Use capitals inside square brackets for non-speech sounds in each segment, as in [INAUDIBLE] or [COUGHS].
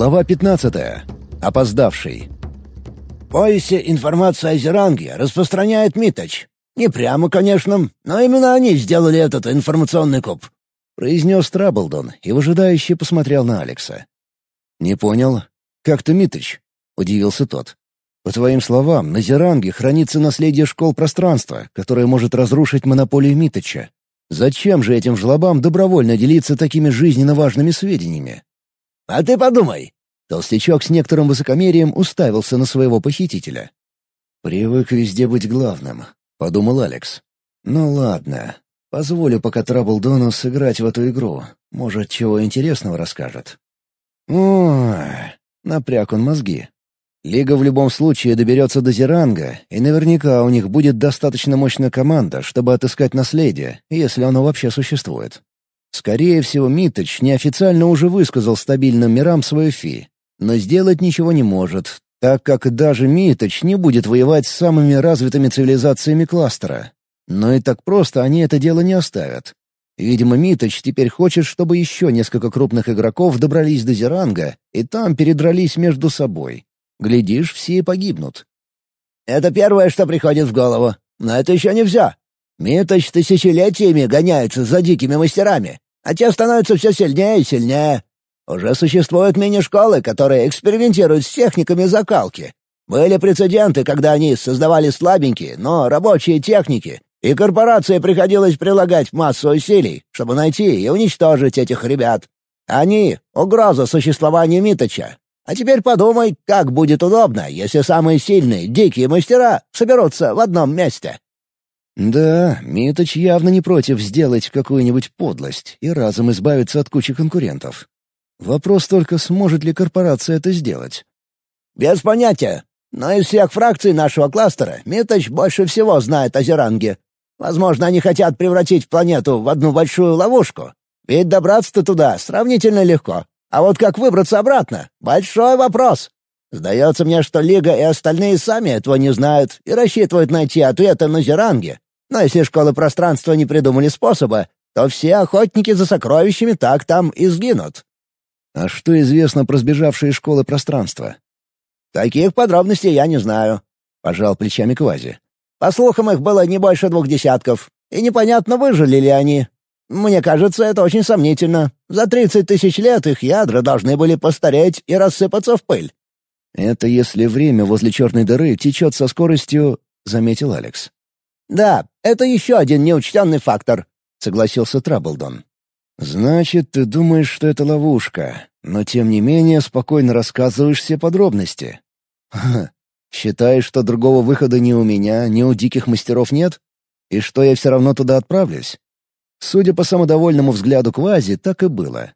Глава 15. Опоздавший. Поясе информация о Зеранге распространяет Миточ. Не прямо, конечно, но именно они сделали этот информационный куб», — произнес Траблдон и выжидающе посмотрел на Алекса. «Не понял. Как ты, Миточ?» — удивился тот. «По твоим словам, на Зеранге хранится наследие школ пространства, которое может разрушить монополию Миточа. Зачем же этим жлобам добровольно делиться такими жизненно важными сведениями?» «А ты подумай!» Толстячок с некоторым высокомерием уставился на своего похитителя. «Привык везде быть главным», — подумал Алекс. «Ну ладно, позволю пока Траблдону сыграть в эту игру. Может, чего интересного расскажет». «Ой!» — напряг он мозги. Лига в любом случае доберется до Зеранга, и наверняка у них будет достаточно мощная команда, чтобы отыскать наследие, если оно вообще существует. Скорее всего, Миточ неофициально уже высказал стабильным мирам свою фи, но сделать ничего не может, так как даже Миточ не будет воевать с самыми развитыми цивилизациями кластера. Но и так просто они это дело не оставят. Видимо, Миточ теперь хочет, чтобы еще несколько крупных игроков добрались до Зеранга и там передрались между собой. Глядишь, все и погибнут. «Это первое, что приходит в голову. Но это еще не все. Миточ тысячелетиями гоняется за дикими мастерами, а те становятся все сильнее и сильнее. Уже существуют мини-школы, которые экспериментируют с техниками закалки. Были прецеденты, когда они создавали слабенькие, но рабочие техники, и корпорации приходилось прилагать массу усилий, чтобы найти и уничтожить этих ребят. Они — угроза существованию Миточа. А теперь подумай, как будет удобно, если самые сильные, дикие мастера соберутся в одном месте. Да, Миточ явно не против сделать какую-нибудь подлость и разом избавиться от кучи конкурентов. Вопрос только, сможет ли корпорация это сделать. «Без понятия. Но из всех фракций нашего кластера Миточ больше всего знает о Зеранге. Возможно, они хотят превратить планету в одну большую ловушку. Ведь добраться-то туда сравнительно легко. А вот как выбраться обратно — большой вопрос. Сдается мне, что Лига и остальные сами этого не знают и рассчитывают найти ответы на Зеранге. Но если школы пространства не придумали способа, то все охотники за сокровищами так там и сгинут. А что известно про сбежавшие школы пространства? Таких подробностей я не знаю, — пожал плечами Квази. По слухам, их было не больше двух десятков, и непонятно, выжили ли они. Мне кажется, это очень сомнительно. За тридцать тысяч лет их ядра должны были постареть и рассыпаться в пыль. «Это если время возле черной дыры течет со скоростью...» — заметил Алекс. «Да, это еще один неучтенный фактор», — согласился Траблдон. «Значит, ты думаешь, что это ловушка, но тем не менее спокойно рассказываешь все подробности. Считаешь, что другого выхода ни у меня, ни у диких мастеров нет? И что я все равно туда отправлюсь?» Судя по самодовольному взгляду Квази, так и было.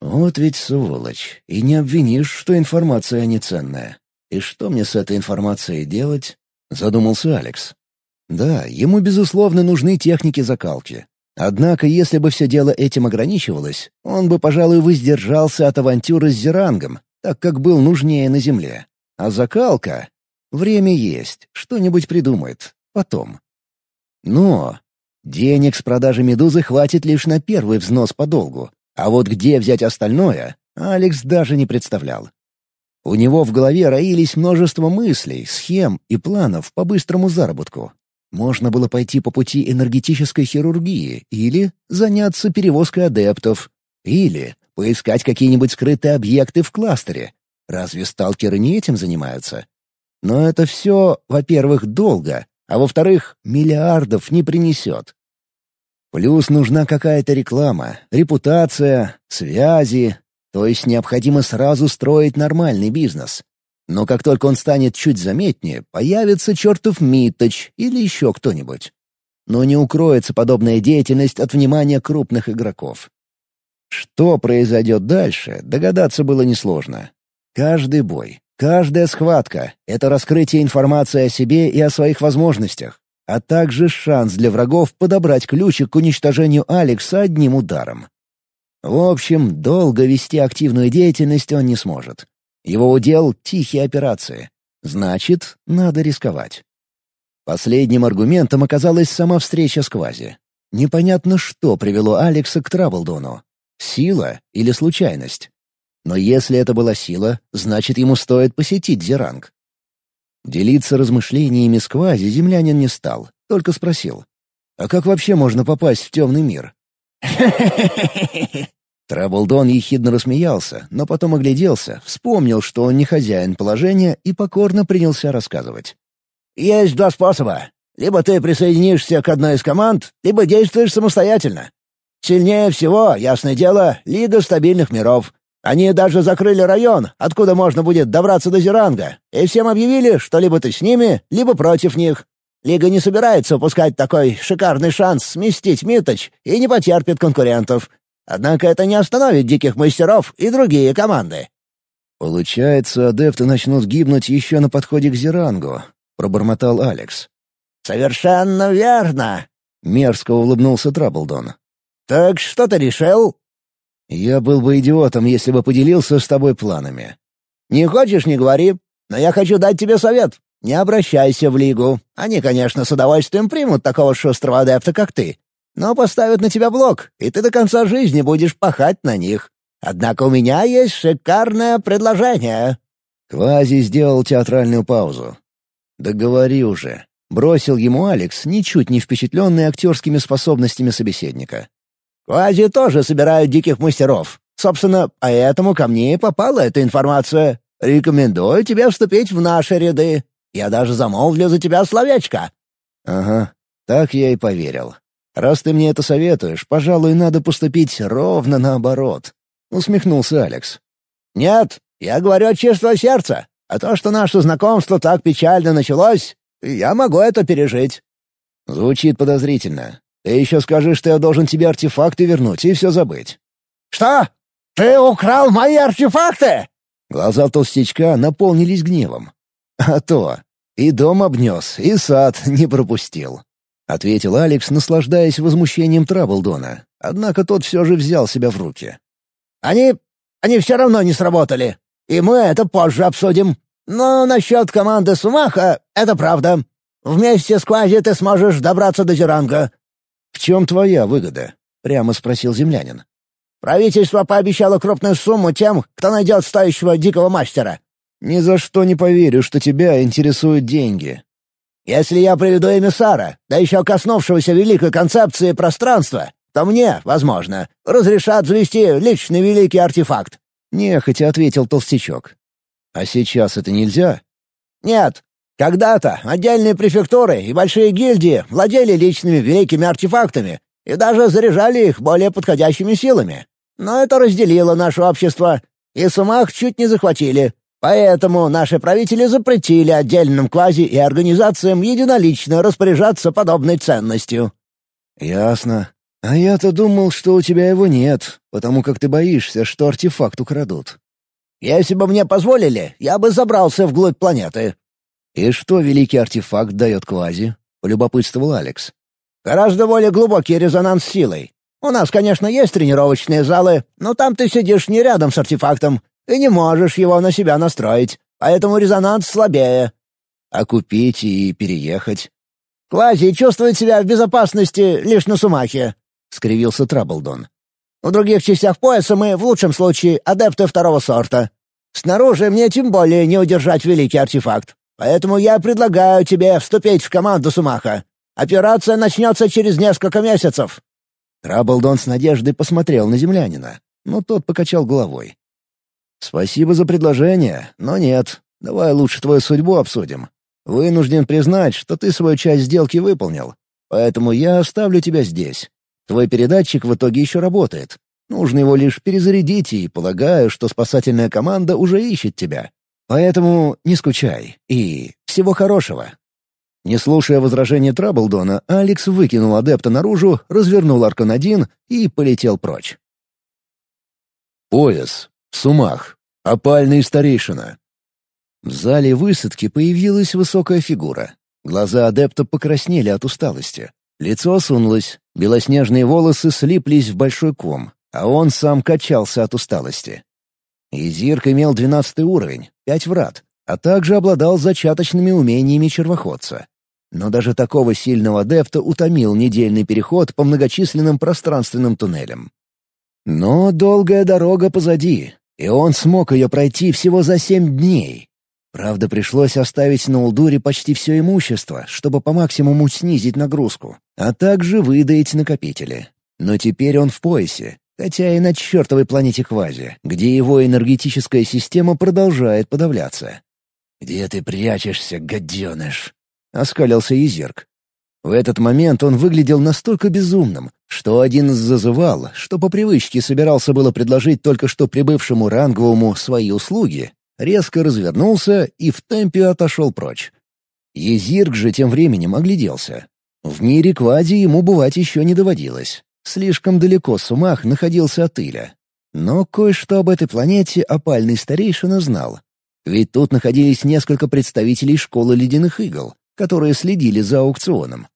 «Вот ведь сволочь, и не обвинишь, что информация неценная. И что мне с этой информацией делать?» — задумался Алекс. Да, ему, безусловно, нужны техники закалки. Однако, если бы все дело этим ограничивалось, он бы, пожалуй, воздержался от авантюры с Зерангом, так как был нужнее на земле. А закалка? Время есть, что-нибудь придумает. Потом. Но денег с продажи «Медузы» хватит лишь на первый взнос по долгу. А вот где взять остальное, Алекс даже не представлял. У него в голове роились множество мыслей, схем и планов по быстрому заработку. Можно было пойти по пути энергетической хирургии или заняться перевозкой адептов, или поискать какие-нибудь скрытые объекты в кластере. Разве сталкеры не этим занимаются? Но это все, во-первых, долго, а во-вторых, миллиардов не принесет. Плюс нужна какая-то реклама, репутация, связи, то есть необходимо сразу строить нормальный бизнес. Но как только он станет чуть заметнее, появится чертов Миточ или еще кто-нибудь. Но не укроется подобная деятельность от внимания крупных игроков. Что произойдет дальше, догадаться было несложно. Каждый бой, каждая схватка — это раскрытие информации о себе и о своих возможностях, а также шанс для врагов подобрать ключик к уничтожению Алекса одним ударом. В общем, долго вести активную деятельность он не сможет. Его удел — тихие операции. Значит, надо рисковать. Последним аргументом оказалась сама встреча с Квази. Непонятно, что привело Алекса к Траблдону. Сила или случайность? Но если это была сила, значит, ему стоит посетить Зеранг. Делиться размышлениями с Квази землянин не стал, только спросил. «А как вообще можно попасть в темный мир?» [LAUGHS] Траблдон ехидно рассмеялся, но потом огляделся, вспомнил, что он не хозяин положения и покорно принялся рассказывать. «Есть два способа. Либо ты присоединишься к одной из команд, либо действуешь самостоятельно. Сильнее всего, ясное дело, Лига Стабильных Миров. Они даже закрыли район, откуда можно будет добраться до Зеранга, и всем объявили, что либо ты с ними, либо против них. Лига не собирается упускать такой шикарный шанс сместить Миточ и не потерпит конкурентов. Однако это не остановит диких мастеров и другие команды. «Получается, адепты начнут гибнуть еще на подходе к Зерангу», — пробормотал Алекс. «Совершенно верно!» — мерзко улыбнулся Траблдон. «Так что ты решил?» «Я был бы идиотом, если бы поделился с тобой планами». «Не хочешь — не говори. Но я хочу дать тебе совет. Не обращайся в Лигу. Они, конечно, с удовольствием примут такого шустрого адепта, как ты но поставят на тебя блок, и ты до конца жизни будешь пахать на них. Однако у меня есть шикарное предложение». Квази сделал театральную паузу. «Да говори уже», — бросил ему Алекс, ничуть не впечатленный актерскими способностями собеседника. «Квази тоже собирают диких мастеров. Собственно, поэтому ко мне и попала эта информация. Рекомендую тебе вступить в наши ряды. Я даже замолвлю за тебя словечко». «Ага, так я и поверил. Раз ты мне это советуешь, пожалуй, надо поступить ровно наоборот», — усмехнулся Алекс. «Нет, я говорю от чистого сердца. А то, что наше знакомство так печально началось, я могу это пережить». «Звучит подозрительно. Ты еще скажи, что я должен тебе артефакты вернуть и все забыть». «Что? Ты украл мои артефакты?» Глаза толстячка наполнились гневом. «А то. И дом обнес, и сад не пропустил. — ответил Алекс, наслаждаясь возмущением Траблдона. Однако тот все же взял себя в руки. «Они... они все равно не сработали. И мы это позже обсудим. Но насчет команды Сумаха — это правда. Вместе с Квази ты сможешь добраться до Зеранга». «В чем твоя выгода?» — прямо спросил землянин. «Правительство пообещало крупную сумму тем, кто найдет стоящего дикого мастера». «Ни за что не поверю, что тебя интересуют деньги», если я приведу эмиссара, да еще коснувшегося великой концепции пространства, то мне, возможно, разрешат завести личный великий артефакт». Нехотя ответил толстячок. «А сейчас это нельзя?» «Нет. Когда-то отдельные префектуры и большие гильдии владели личными великими артефактами и даже заряжали их более подходящими силами. Но это разделило наше общество, и Сумах чуть не захватили, Поэтому наши правители запретили отдельным квази и организациям единолично распоряжаться подобной ценностью». «Ясно. А я-то думал, что у тебя его нет, потому как ты боишься, что артефакт украдут». «Если бы мне позволили, я бы забрался вглубь планеты». «И что великий артефакт дает квази?» — полюбопытствовал Алекс. «Гораздо более глубокий резонанс силой. У нас, конечно, есть тренировочные залы, но там ты сидишь не рядом с артефактом, и не можешь его на себя настроить, поэтому резонанс слабее. А купить и переехать? Квази чувствует себя в безопасности лишь на Сумахе, — скривился Траблдон. В других частях пояса мы, в лучшем случае, адепты второго сорта. Снаружи мне тем более не удержать великий артефакт. Поэтому я предлагаю тебе вступить в команду Сумаха. Операция начнется через несколько месяцев». Траблдон с надеждой посмотрел на землянина, но тот покачал головой. «Спасибо за предложение, но нет. Давай лучше твою судьбу обсудим. Вынужден признать, что ты свою часть сделки выполнил. Поэтому я оставлю тебя здесь. Твой передатчик в итоге еще работает. Нужно его лишь перезарядить, и полагаю, что спасательная команда уже ищет тебя. Поэтому не скучай. И всего хорошего». Не слушая возражения Траблдона, Алекс выкинул адепта наружу, развернул Аркан-1 и полетел прочь. Пояс. Сумах. Опальный старейшина. В зале высадки появилась высокая фигура. Глаза адепта покраснели от усталости. Лицо осунулось, белоснежные волосы слиплись в большой ком, а он сам качался от усталости. Изирк имел двенадцатый уровень, пять врат, а также обладал зачаточными умениями червоходца. Но даже такого сильного адепта утомил недельный переход по многочисленным пространственным туннелям. Но долгая дорога позади, И он смог ее пройти всего за семь дней. Правда, пришлось оставить на Улдуре почти все имущество, чтобы по максимуму снизить нагрузку, а также выдаить накопители. Но теперь он в поясе, хотя и на чертовой планете Квази, где его энергетическая система продолжает подавляться. «Где ты прячешься, гаденыш?» — оскалился Изерк. В этот момент он выглядел настолько безумным, что один из зазывал, что по привычке собирался было предложить только что прибывшему ранговому свои услуги, резко развернулся и в темпе отошел прочь. Езирк же тем временем огляделся. В мире Квади ему бывать еще не доводилось. Слишком далеко Сумах находился от Иля. Но кое-что об этой планете опальный старейшина знал. Ведь тут находились несколько представителей школы ледяных игл, которые следили за аукционом.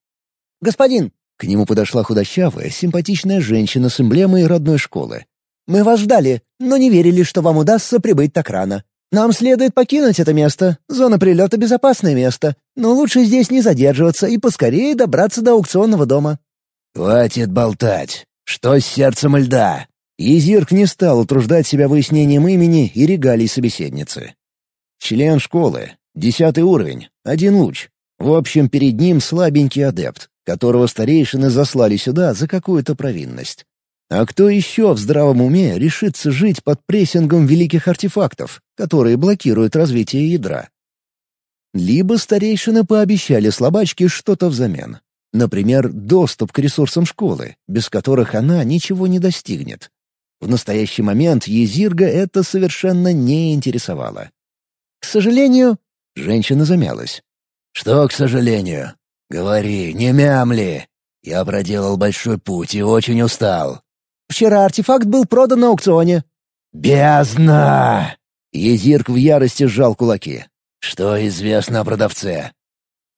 «Господин!» — к нему подошла худощавая, симпатичная женщина с эмблемой родной школы. «Мы вас ждали, но не верили, что вам удастся прибыть так рано. Нам следует покинуть это место. Зона прилета — безопасное место. Но лучше здесь не задерживаться и поскорее добраться до аукционного дома». «Хватит болтать. Что с сердцем льда?» Езирк не стал утруждать себя выяснением имени и регалий собеседницы. Член школы, десятый уровень, один луч. В общем, перед ним слабенький адепт, которого старейшины заслали сюда за какую-то провинность. А кто еще в здравом уме решится жить под прессингом великих артефактов, которые блокируют развитие ядра? Либо старейшины пообещали слабачке что-то взамен. Например, доступ к ресурсам школы, без которых она ничего не достигнет. В настоящий момент Езирга это совершенно не интересовало. «К сожалению...» — женщина замялась. «Что к сожалению? Говори, не мямли. Я проделал большой путь и очень устал». «Вчера артефакт был продан на аукционе». «Бездна!» Езирк в ярости сжал кулаки. «Что известно о продавце?»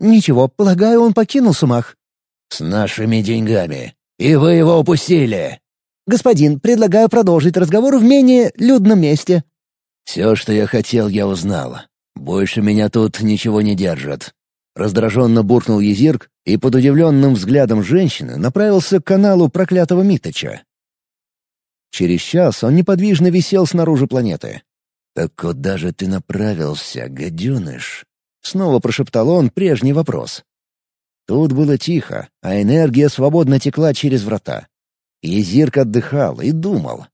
«Ничего, полагаю, он покинул Сумах». «С нашими деньгами. И вы его упустили». «Господин, предлагаю продолжить разговор в менее людном месте». «Все, что я хотел, я узнал. Больше меня тут ничего не держит». Раздраженно буркнул Езирк и под удивленным взглядом женщины направился к каналу проклятого Миточа. Через час он неподвижно висел снаружи планеты. «Так куда же ты направился, гаденыш?» Снова прошептал он прежний вопрос. Тут было тихо, а энергия свободно текла через врата. Езирк отдыхал и думал.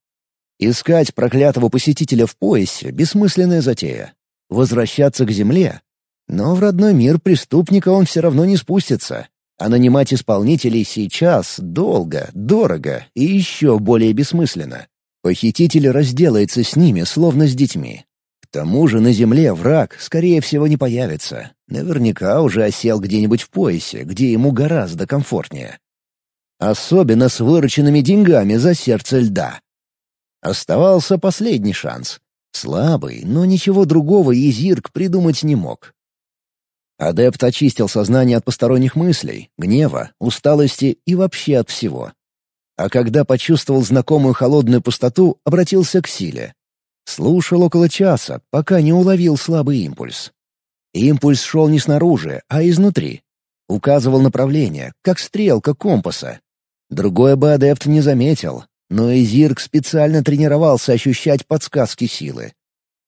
Искать проклятого посетителя в поясе — бессмысленная затея. Возвращаться к земле? Но в родной мир преступника он все равно не спустится. А нанимать исполнителей сейчас долго, дорого и еще более бессмысленно. Похититель разделается с ними, словно с детьми. К тому же на земле враг, скорее всего, не появится. Наверняка уже осел где-нибудь в поясе, где ему гораздо комфортнее. Особенно с вырученными деньгами за сердце льда. Оставался последний шанс. Слабый, но ничего другого Езирк придумать не мог. Адепт очистил сознание от посторонних мыслей, гнева, усталости и вообще от всего. А когда почувствовал знакомую холодную пустоту, обратился к силе. Слушал около часа, пока не уловил слабый импульс. Импульс шел не снаружи, а изнутри. Указывал направление, как стрелка компаса. Другой бы адепт не заметил, но Изирк специально тренировался ощущать подсказки силы.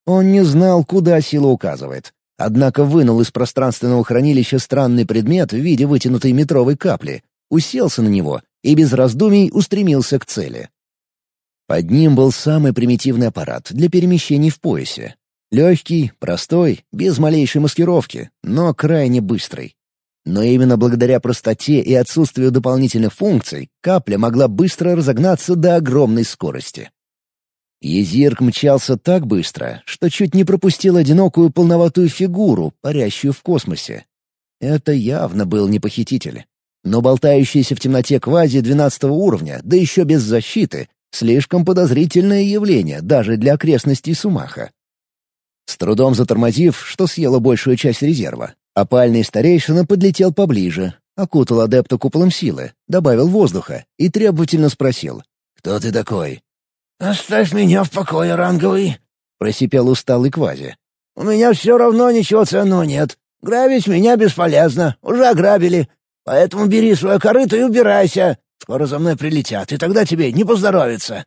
Он не знал, куда сила указывает, однако вынул из пространственного хранилища странный предмет в виде вытянутой метровой капли, уселся на него и без раздумий устремился к цели. Под ним был самый примитивный аппарат для перемещений в поясе. Легкий, простой, без малейшей маскировки, но крайне быстрый. Но именно благодаря простоте и отсутствию дополнительных функций капля могла быстро разогнаться до огромной скорости. Езирк мчался так быстро, что чуть не пропустил одинокую полноватую фигуру, парящую в космосе. Это явно был не похититель. Но болтающийся в темноте квази двенадцатого уровня, да еще без защиты, Слишком подозрительное явление даже для окрестностей Сумаха. С трудом затормозив, что съело большую часть резерва, опальный старейшина подлетел поближе, окутал адепта куполом силы, добавил воздуха и требовательно спросил. «Кто ты такой?» «Оставь меня в покое, ранговый», — просипел усталый квази. «У меня все равно ничего ценного нет. Грабить меня бесполезно, уже ограбили. Поэтому бери свое корыто и убирайся. Скоро за мной прилетят, и тогда тебе не поздоровится».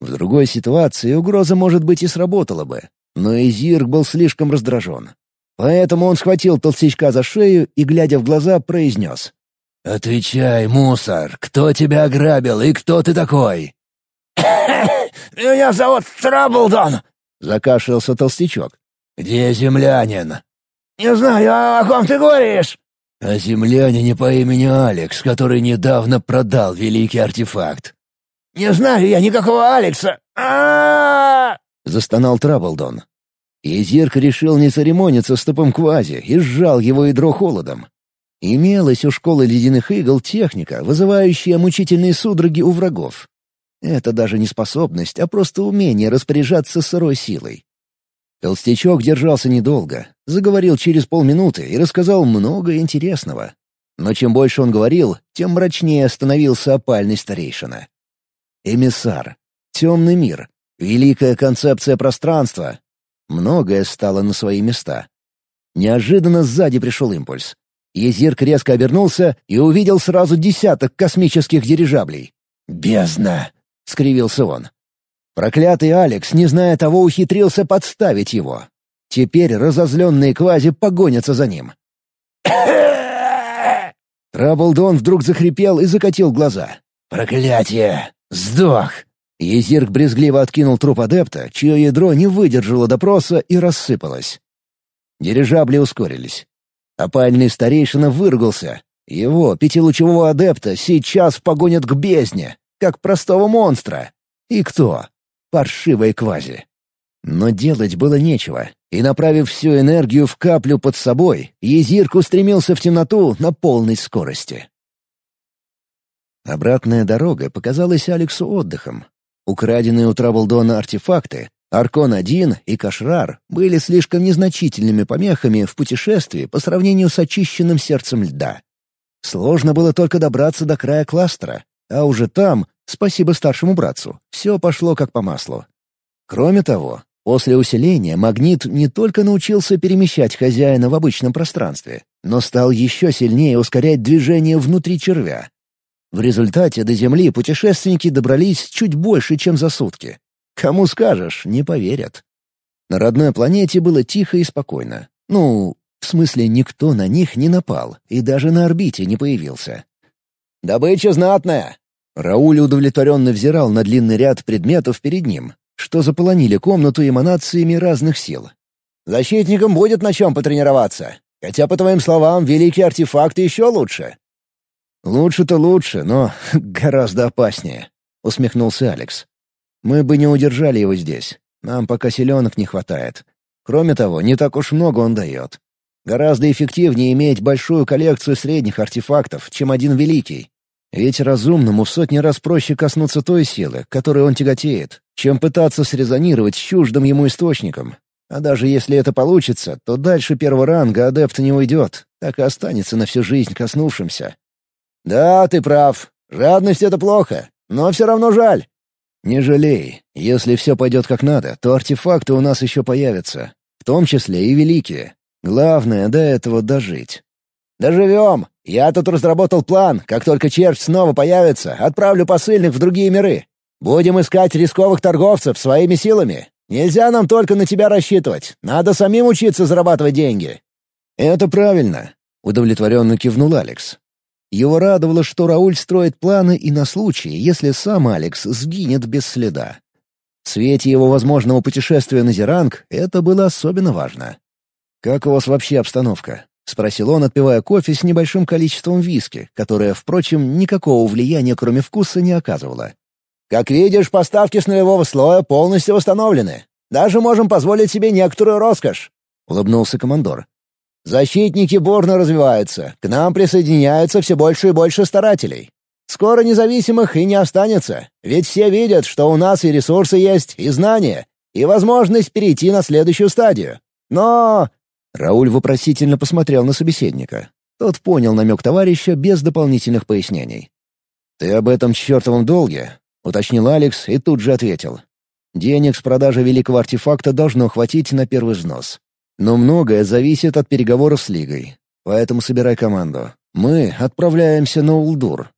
В другой ситуации угроза, может быть, и сработала бы. Но Изирк был слишком раздражен. Поэтому он схватил толстячка за шею и, глядя в глаза, произнес. «Отвечай, мусор, кто тебя ограбил и кто ты такой?» «Меня зовут Траблдон», — закашлялся толстячок. «Где землянин?» «Не знаю, а о ком ты говоришь?» «О землянине по имени Алекс, который недавно продал великий артефакт». «Не знаю я никакого Алекса. а застонал Траблдон. Изирк решил не церемониться с тупым квази и сжал его ядро холодом. Имелась у школы ледяных игл техника, вызывающая мучительные судороги у врагов. Это даже не способность, а просто умение распоряжаться сырой силой. Толстячок держался недолго, заговорил через полминуты и рассказал много интересного. Но чем больше он говорил, тем мрачнее становился опальный старейшина. Эмиссар, темный мир, великая концепция пространства. Многое стало на свои места. Неожиданно сзади пришел импульс. Езирк резко обернулся и увидел сразу десяток космических дирижаблей. «Бездна!» — скривился он. Проклятый Алекс, не зная того, ухитрился подставить его. Теперь разозленные квази погонятся за ним. [COUGHS] Траблдон вдруг захрипел и закатил глаза. «Проклятие! Сдох!» Езирк брезгливо откинул труп адепта, чье ядро не выдержало допроса и рассыпалось. Дирижабли ускорились. Опальный старейшина выругался. Его, пятилучевого адепта, сейчас погонят к бездне, как простого монстра. И кто? Паршивая квази. Но делать было нечего, и, направив всю энергию в каплю под собой, Езирк устремился в темноту на полной скорости. Обратная дорога показалась Алексу отдыхом. Украденные у Траблдона артефакты, Аркон-1 и Кашрар были слишком незначительными помехами в путешествии по сравнению с очищенным сердцем льда. Сложно было только добраться до края кластера, а уже там, спасибо старшему братцу, все пошло как по маслу. Кроме того, после усиления магнит не только научился перемещать хозяина в обычном пространстве, но стал еще сильнее ускорять движение внутри червя. В результате до Земли путешественники добрались чуть больше, чем за сутки. Кому скажешь, не поверят. На родной планете было тихо и спокойно. Ну, в смысле, никто на них не напал и даже на орбите не появился. «Добыча знатная!» Рауль удовлетворенно взирал на длинный ряд предметов перед ним, что заполонили комнату эманациями разных сил. «Защитникам будет на чем потренироваться. Хотя, по твоим словам, великие артефакты еще лучше». «Лучше-то лучше, но [LAUGHS] гораздо опаснее», — усмехнулся Алекс. Мы бы не удержали его здесь. Нам пока селенок не хватает. Кроме того, не так уж много он дает. Гораздо эффективнее иметь большую коллекцию средних артефактов, чем один великий. Ведь разумному в сотни раз проще коснуться той силы, которой он тяготеет, чем пытаться срезонировать с чуждым ему источником. А даже если это получится, то дальше первого ранга адепт не уйдет, так и останется на всю жизнь коснувшимся. «Да, ты прав. Жадность — это плохо, но все равно жаль. «Не жалей. Если все пойдет как надо, то артефакты у нас еще появятся. В том числе и великие. Главное — до этого дожить». «Доживем! Я тут разработал план. Как только червь снова появится, отправлю посыльных в другие миры. Будем искать рисковых торговцев своими силами. Нельзя нам только на тебя рассчитывать. Надо самим учиться зарабатывать деньги». «Это правильно», — удовлетворенно кивнул Алекс. Его радовало, что Рауль строит планы и на случай, если сам Алекс сгинет без следа. В свете его возможного путешествия на Зеранг это было особенно важно. «Как у вас вообще обстановка?» — спросил он, отпивая кофе с небольшим количеством виски, которое, впрочем, никакого влияния, кроме вкуса, не оказывало. «Как видишь, поставки с нулевого слоя полностью восстановлены. Даже можем позволить себе некоторую роскошь», — улыбнулся командор. Защитники бурно развиваются, к нам присоединяются все больше и больше старателей. Скоро независимых и не останется, ведь все видят, что у нас и ресурсы есть, и знания, и возможность перейти на следующую стадию. Но...» Рауль вопросительно посмотрел на собеседника. Тот понял намек товарища без дополнительных пояснений. «Ты об этом чертовом долге?» — уточнил Алекс и тут же ответил. «Денег с продажи великого артефакта должно хватить на первый взнос. Но многое зависит от переговоров с Лигой. Поэтому собирай команду. Мы отправляемся на Улдур.